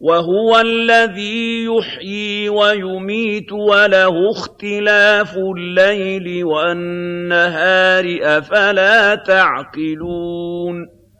وَهُوَ الَّذِي يُحْيِي وَيُمِيتُ وَلَهُ اخْتِلَافُ اللَّيْلِ وَالنَّهَارِ ۚ أَفَلَا تَعْقِلُونَ؟